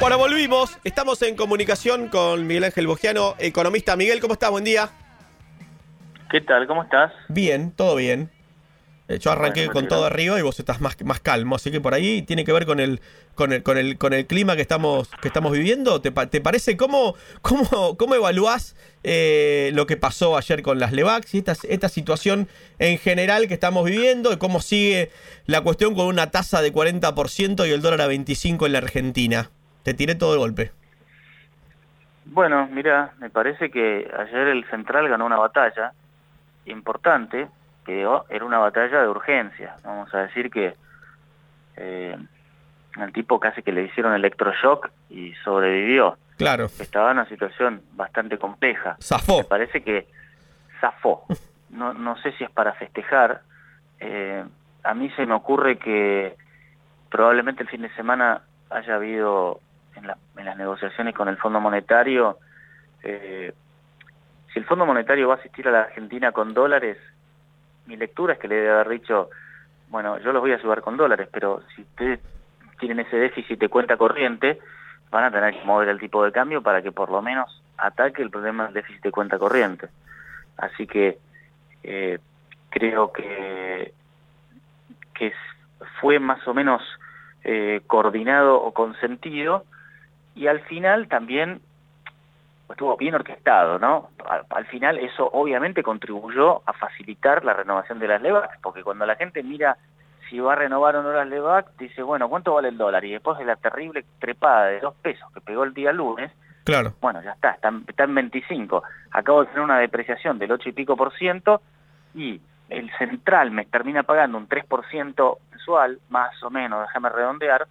Bueno, volvimos. Estamos en comunicación con Miguel Ángel Bogiano, economista. Miguel, ¿cómo estás? Buen día. ¿Qué tal? ¿Cómo estás? Bien, todo bien. Yo arranqué Bueno, con todo arriba y vos estás más, más calmo, así que por ahí tiene que ver con el, con el, con el, con el clima que estamos, que estamos viviendo. ¿Te, pa- te parece cómo, cómo, cómo evaluás eh, lo que pasó ayer con las Levax y esta, esta situación en general que estamos viviendo y cómo sigue la cuestión con una tasa de 40% y el dólar a 25 en la Argentina? Te tiré todo de golpe. Bueno, mira, me parece que ayer el Central ganó una batalla importante, que era una batalla de urgencia. Vamos a decir que eh, el tipo casi que le hicieron electroshock y sobrevivió. Claro, Estaba en una situación bastante compleja. Me zafó. parece que zafó. No, no sé si es para festejar. Eh, a mí se me ocurre que probablemente el fin de semana haya habido en, la- en las negociaciones con el Fondo Monetario, eh, si el Fondo Monetario va a asistir a la Argentina con dólares, mi lectura es que le debe haber dicho, bueno, yo los voy a ayudar con dólares, pero si ustedes tienen ese déficit de cuenta corriente, van a tener que mover el tipo de cambio para que por lo menos ataque el problema del déficit de cuenta corriente. Así que eh, creo que, que fue más o menos eh, coordinado o consentido y al final también estuvo bien orquestado, ¿no? Al, al final eso obviamente contribuyó a facilitar la renovación de las LEVAC, porque cuando la gente mira si va a renovar o no las LEVAC, dice, bueno, ¿cuánto vale el dólar? Y después de la terrible trepada de dos pesos que pegó el día lunes, Claro. bueno, ya está, está, está en 25. Acabo de tener una depreciación del 8 y pico por ciento y el central me termina pagando un 3% mensual, más o menos, déjame redondear,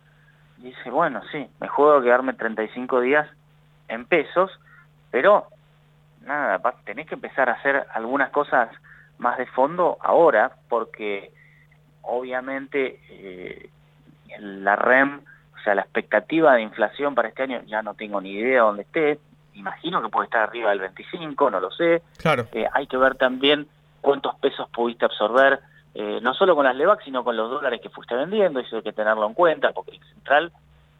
y dice, bueno, sí, me juego a quedarme 35 días en pesos, pero nada, tenés que empezar a hacer algunas cosas más de fondo ahora, porque obviamente eh, la REM, o sea, la expectativa de inflación para este año, ya no tengo ni idea dónde esté, imagino que puede estar arriba del 25, no lo sé, Claro. eh, hay que ver también cuántos pesos pudiste absorber, eh, no solo con las LEVAC, sino con los dólares que fuiste vendiendo, eso hay que tenerlo en cuenta, porque el central,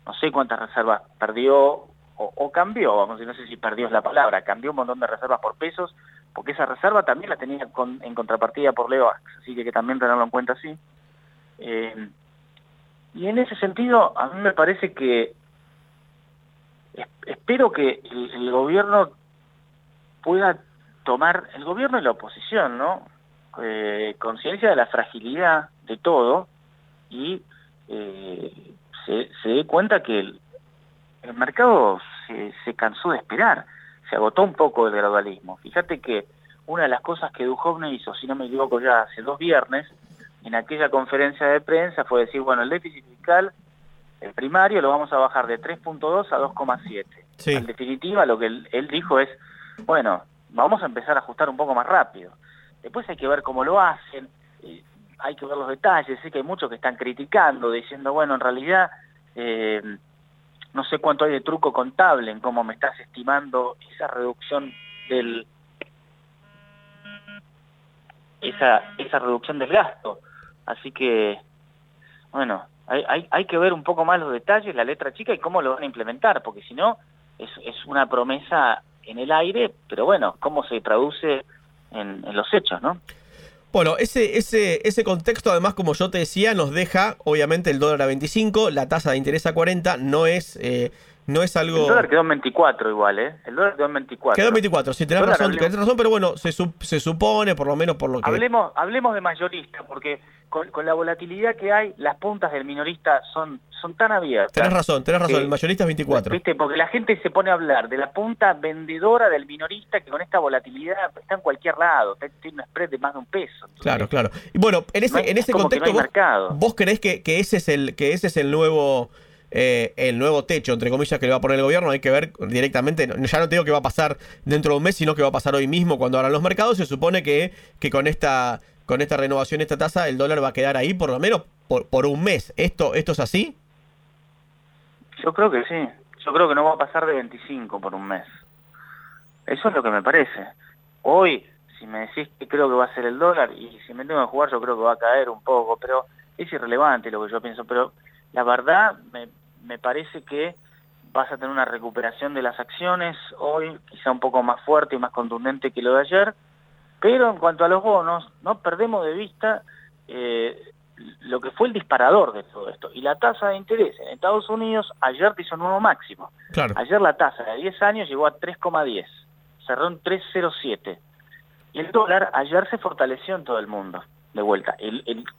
no sé cuántas reservas perdió o, cambió, vamos, no sé si perdió es la palabra, cambió un montón de reservas por pesos, porque esa reserva también la tenía en contrapartida por LEVAC, así que que también tenerlo en cuenta así. Eh, y en ese sentido, a mí me parece que es- espero que el, el gobierno pueda tomar, el gobierno y la oposición, ¿no? Eh, conciencia de la fragilidad de todo y eh, se, se dé cuenta que el, el mercado se, se cansó de esperar, se agotó un poco el gradualismo. Fíjate que una de las cosas que Duhovne hizo, si no me equivoco ya hace dos viernes, en aquella conferencia de prensa fue decir, bueno, el déficit fiscal, el primario, lo vamos a bajar de 3.2 a 2,7. Sí. En definitiva, lo que él, él dijo es, bueno, vamos a empezar a ajustar un poco más rápido. Después hay que ver cómo lo hacen, eh, hay que ver los detalles, sé que hay muchos que están criticando, diciendo, bueno, en realidad eh, no sé cuánto hay de truco contable en cómo me estás estimando esa reducción del esa esa reducción del gasto. Así que, bueno, hay, hay, hay que ver un poco más los detalles, la letra chica y cómo lo van a implementar, porque si no, es, es una promesa en el aire, pero bueno, cómo se traduce en, los hechos, ¿no? Bueno, ese, ese, ese contexto, además, como yo te decía, nos deja, obviamente, el dólar a 25, la tasa de interés a 40, no es, eh, no es algo... El dólar quedó en 24 igual, ¿eh? El dólar quedó en 24. Quedó en 24, sí, tenés razón, hablemos- tenés razón, pero bueno, se, sup- se supone, por lo menos por lo que... Hablemos, hablemos de mayorista, porque con, con la volatilidad que hay, las puntas del minorista son, son tan abiertas. Tenés razón, tenés razón, Sí. el mayorista es 24. ¿Viste? Porque la gente se pone a hablar de la punta vendedora del minorista que con esta volatilidad está en cualquier lado, tiene un spread de más de un peso. Entonces, Claro, claro. Y bueno, en ese, No hay- en es ese que no contexto, hay vos, vos creés que, que ese es el, que ese es el nuevo, eh, el nuevo techo, entre comillas, que le va a poner el gobierno, hay que ver directamente, ya no te digo que va a pasar dentro de un mes, sino que va a pasar hoy mismo cuando abran los mercados, se supone que, que con esta, con esta renovación, esta tasa, el dólar va a quedar ahí por lo menos por, por un mes. ¿Esto, ¿Esto es así? Yo creo que sí. Yo creo que no va a pasar de 25 por un mes. Eso es lo que me parece. Hoy, si me decís que creo que va a ser el dólar, y si me tengo que jugar, yo creo que va a caer un poco, pero es irrelevante lo que yo pienso. Pero la verdad, me, me parece que vas a tener una recuperación de las acciones hoy, quizá un poco más fuerte y más contundente que lo de ayer, pero en cuanto a los bonos, no perdemos de vista eh, lo que fue el disparador de todo esto. Y la tasa de interés en Estados Unidos ayer hizo un nuevo máximo. Ayer la tasa de 10 años llegó a 3,10, cerró en 3,07. Y el dólar ayer se fortaleció en todo el mundo, de vuelta.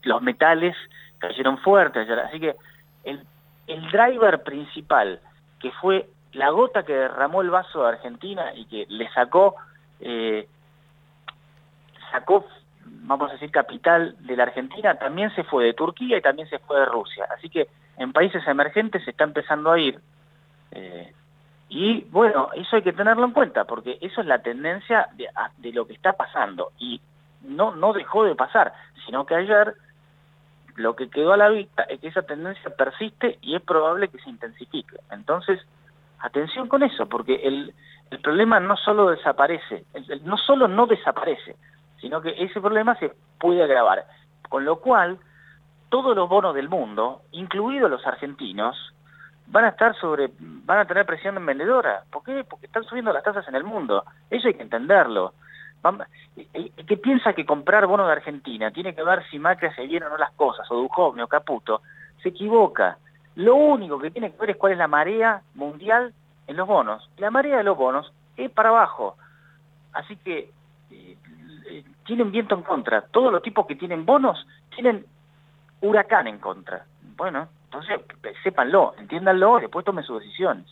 los metales cayeron fuertes ayer. Así que el, el driver principal, que fue la gota que derramó el vaso de Argentina y que le sacó, eh, sacó vamos a decir, capital de la Argentina, también se fue de Turquía y también se fue de Rusia. Así que en países emergentes se está empezando a ir. Eh, y bueno, eso hay que tenerlo en cuenta, porque eso es la tendencia de, de, lo que está pasando. Y no, no dejó de pasar, sino que ayer lo que quedó a la vista es que esa tendencia persiste y es probable que se intensifique. Entonces, atención con eso, porque el, problema no solo desaparece, no solo no desaparece, sino que ese problema se puede agravar. Con lo cual, todos los bonos del mundo, incluidos los argentinos, van a estar sobre, van a tener presión en vendedora. ¿Por qué? Porque están subiendo las tasas en el mundo. Eso hay que entenderlo. El que piensa que comprar bonos de Argentina tiene que ver si Macri hace bien o no las cosas, o Duhovne o Caputo, se equivoca. Lo único que tiene que ver es cuál es la marea mundial en los bonos. La marea de los bonos es para abajo. Así que eh, tienen viento en contra. Todos los tipos que tienen bonos tienen huracán en contra. Bueno, entonces sépanlo, entiéndanlo después tomen sus decisiones.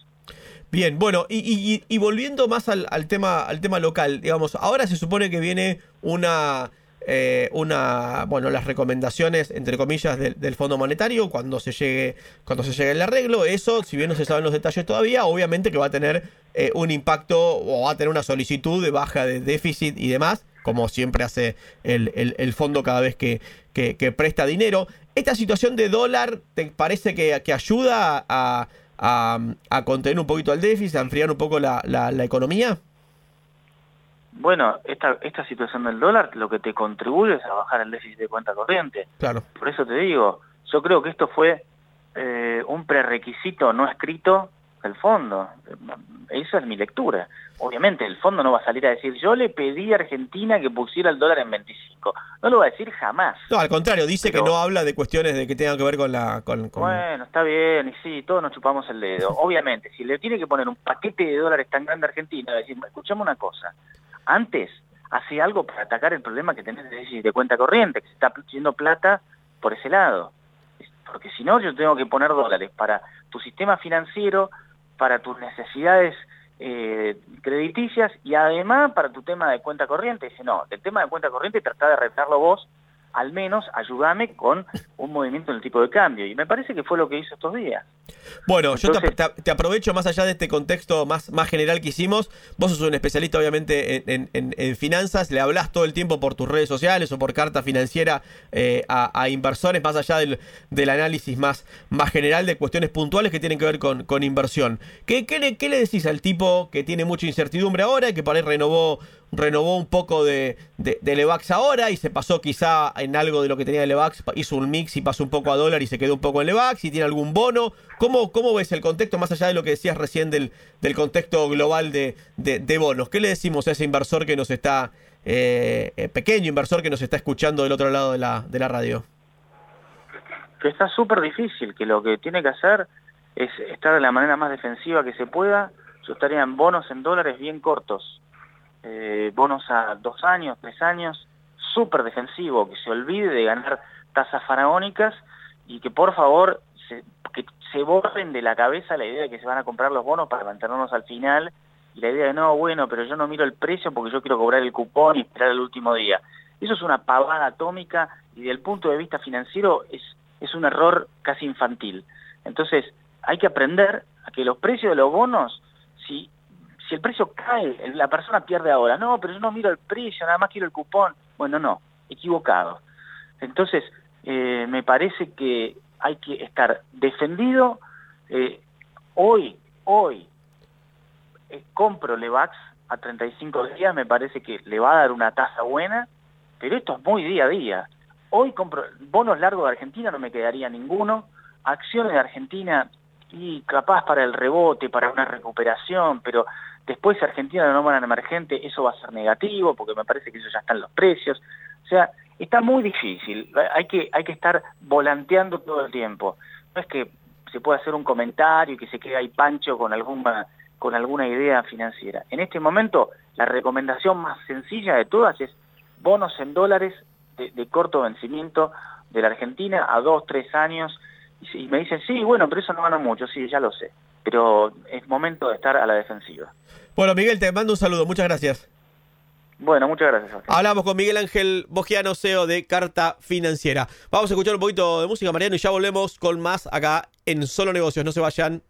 Bien, bueno, y, volviendo más al, tema, al tema local, digamos, ahora se supone que viene una, eh, una, bueno, las recomendaciones, entre comillas, del, Fondo Monetario cuando se llegue, cuando se llegue el arreglo. Eso, si bien no se saben los detalles todavía, obviamente que va a tener eh, un impacto o va a tener una solicitud de baja de déficit y demás como siempre hace el, fondo cada vez que, presta dinero. ¿Esta situación de dólar te parece que, ayuda a, contener un poquito el déficit, a enfriar un poco la, economía? Bueno, esta, esta situación del dólar lo que te contribuye es a bajar el déficit de cuenta corriente. Claro. Por eso te digo, yo creo que esto fue eh, un prerequisito no escrito del fondo. Esa es mi lectura. Obviamente el fondo no va a salir a decir, yo le pedí a Argentina que pusiera el dólar en 25. No lo va a decir jamás. No, al contrario, dice que no habla de cuestiones de que tengan que ver con la... Con, Bueno, está bien, y sí, todos nos chupamos el dedo. Obviamente, si le tiene que poner un paquete de dólares tan grande a Argentina, decir, escuchamos una cosa, antes hace algo para atacar el problema que tenés de de cuenta corriente, que se está yendo plata por ese lado. Porque si no, yo tengo que poner dólares para tu sistema financiero, para tus necesidades eh, crediticias y además para tu tema de cuenta corriente. Dice, no, el tema de cuenta corriente trata de arreglarlo vos, al menos ayúdame con un movimiento en el tipo de cambio. Y me parece que fue lo que hizo estos días. Bueno, yo te, aprovecho más allá de este contexto más, más general que hicimos. Vos sos un especialista, obviamente, en, finanzas. Le hablas todo el tiempo por tus redes sociales o por carta financiera eh, a, inversores, más allá del, del, análisis más, más general de cuestiones puntuales que tienen que ver con, con inversión. ¿Qué, qué, le, ¿Qué le decís al tipo que tiene mucha incertidumbre ahora, que por ahí renovó renovó un poco de, de, Levax ahora y se pasó quizá en algo de lo que tenía Levax, hizo un mix y pasó un poco a dólar y se quedó un poco en Levax y tiene algún bono. ¿Cómo, cómo ves el contexto, más allá de lo que decías recién del, del contexto global de, de, bonos? ¿Qué le decimos a ese inversor que nos está, eh, eh, pequeño inversor que nos está escuchando del otro lado de la, de la radio? Que está súper difícil, que lo que tiene que hacer es estar de la manera más defensiva que se pueda. Yo estaría en bonos en dólares bien cortos eh, bonos a dos años, tres años, súper defensivo, que se olvide de ganar tasas faraónicas y que por favor se borren de la cabeza la idea de que se van a comprar los bonos para mantenernos al final y la idea de no, bueno, pero yo no miro el precio porque yo quiero cobrar el cupón y esperar el último día. Eso es una pavada atómica y desde el punto de vista financiero es, es un error casi infantil. Entonces, hay que aprender a que los precios de los bonos, si si el precio cae, la persona pierde ahora. No, pero yo no miro el precio, nada más quiero el cupón. Bueno, no, equivocado. Entonces, eh, me parece que hay que estar defendido. Eh, hoy, hoy, eh, compro Levax a 35 días, me parece que le va a dar una tasa buena, pero esto es muy día a día. Hoy compro bonos largos de Argentina, no me quedaría ninguno. Acciones de Argentina y capaz para el rebote, para una recuperación, pero después Argentina lo nombran emergente, eso va a ser negativo, porque me parece que eso ya están los precios. O sea, está muy difícil, hay que, hay que estar volanteando todo el tiempo. No es que se pueda hacer un comentario y que se quede ahí pancho con alguna, con alguna idea financiera. En este momento, la recomendación más sencilla de todas es bonos en dólares de, de corto vencimiento de la Argentina a dos, tres años, y me dicen, sí, bueno, pero eso no gana mucho, sí, ya lo sé, pero es momento de estar a la defensiva. Bueno, Miguel, te mando un saludo, muchas gracias. Bueno, muchas gracias. Hablamos con Miguel Ángel Bogiano, CEO de Carta Financiera. Vamos a escuchar un poquito de música, Mariano, y ya volvemos con más acá en Solo Negocios. No se vayan.